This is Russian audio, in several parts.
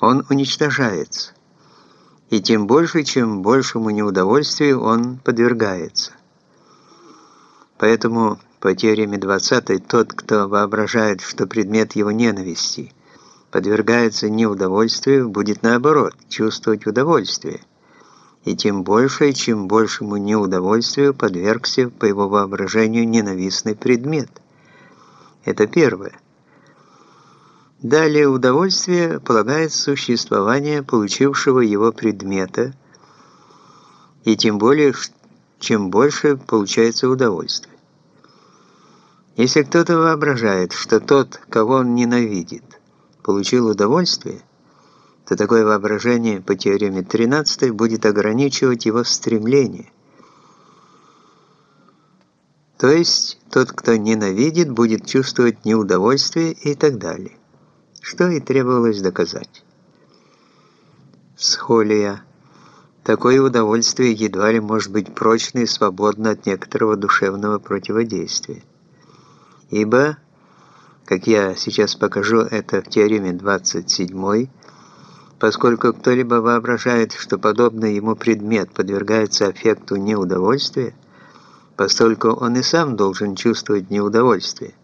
он уничтожается, и тем больше, чем большему неудовольствию он подвергается. Поэтому по теореме 20 тот, кто воображает, что предмет его ненависти подвергается неудовольствию, будет наоборот чувствовать удовольствие, и тем больше, чем большему неудовольствию подвергся по его воображению ненавистный предмет. Это первое. Далее удовольствие полагает существование получившего его предмета, и тем более, чем больше получается удовольствие. Если кто-то воображает, что тот, кого он ненавидит, получил удовольствие, то такое воображение по теореме 13 будет ограничивать его стремление. То есть тот, кто ненавидит, будет чувствовать неудовольствие и так далее что и требовалось доказать. Схолия. Такое удовольствие едва ли может быть прочно и свободно от некоторого душевного противодействия. Ибо, как я сейчас покажу это в теореме 27, поскольку кто-либо воображает, что подобный ему предмет подвергается аффекту неудовольствия, поскольку он и сам должен чувствовать неудовольствие.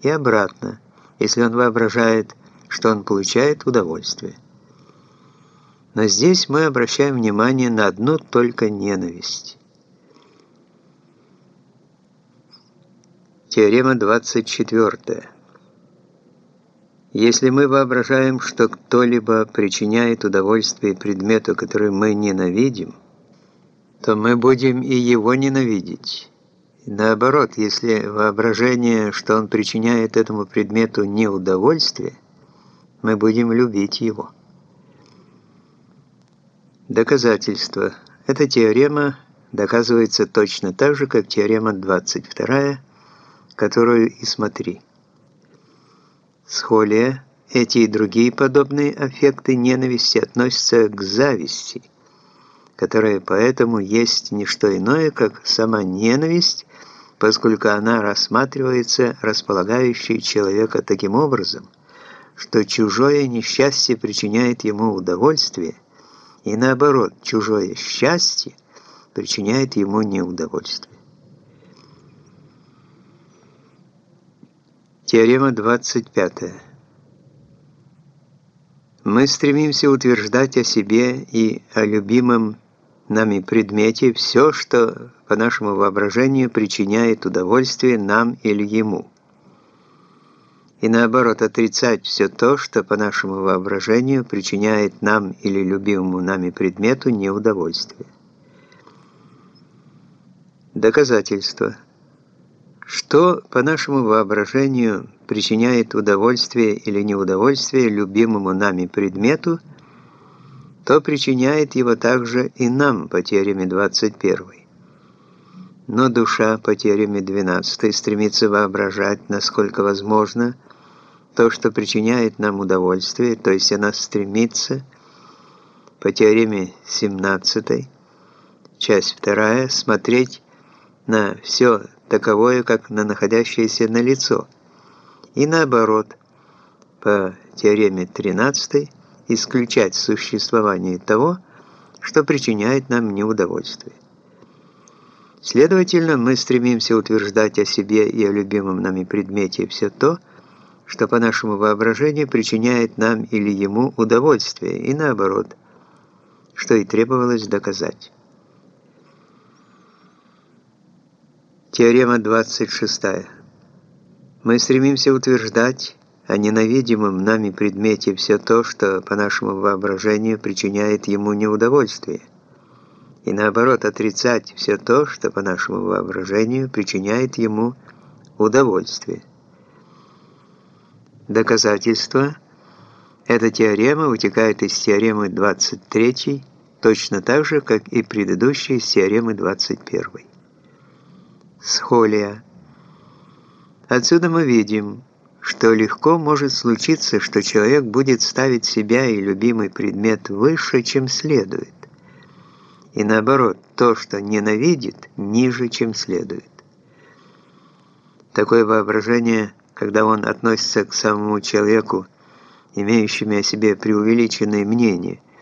И обратно, если он воображает, что он получает удовольствие. Но здесь мы обращаем внимание на одну только ненависть. Теорема 24. Если мы воображаем, что кто-либо причиняет удовольствие предмету, который мы ненавидим, то мы будем и его ненавидеть. наоборот, если воображение, что он причиняет этому предмету неудовольствие, мы будем любить его. Доказательство. Эта теорема доказывается точно так же, как теорема 22, которую и смотри. Схолия, эти и другие подобные аффекты ненависти относятся к зависти, которая поэтому есть не что иное, как сама ненависть, поскольку она рассматривается располагающей человека таким образом – что чужое несчастье причиняет ему удовольствие, и наоборот, чужое счастье причиняет ему неудовольствие. Теорема 25. Мы стремимся утверждать о себе и о любимом нами предмете все, что по нашему воображению причиняет удовольствие нам или ему и наоборот отрицать все то, что по нашему воображению причиняет нам или любимому нами предмету неудовольствие. Доказательство. Что по нашему воображению причиняет удовольствие или неудовольствие любимому нами предмету, то причиняет его также и нам по теореме 21. Но душа по теореме 12 стремится воображать, насколько возможно, то, что причиняет нам удовольствие, то есть она стремится, по теореме 17, часть 2, смотреть на все таковое, как на находящееся на лицо, и наоборот, по теореме 13, исключать существование того, что причиняет нам неудовольствие. Следовательно, мы стремимся утверждать о себе и о любимом нами предмете все то, что по нашему воображению причиняет нам или ему удовольствие, и наоборот, что и требовалось доказать. Теорема 26. Мы стремимся утверждать о ненавидимом нами предмете все то, что по нашему воображению причиняет ему неудовольствие, и наоборот отрицать все то, что по нашему воображению причиняет ему удовольствие. Доказательство. Эта теорема вытекает из теоремы 23, точно так же, как и предыдущие из теоремы 21. Схолия. Отсюда мы видим, что легко может случиться, что человек будет ставить себя и любимый предмет выше, чем следует. И наоборот, то, что ненавидит, ниже, чем следует. Такое воображение – когда он относится к самому человеку имеющими о себе преувеличенное мнение –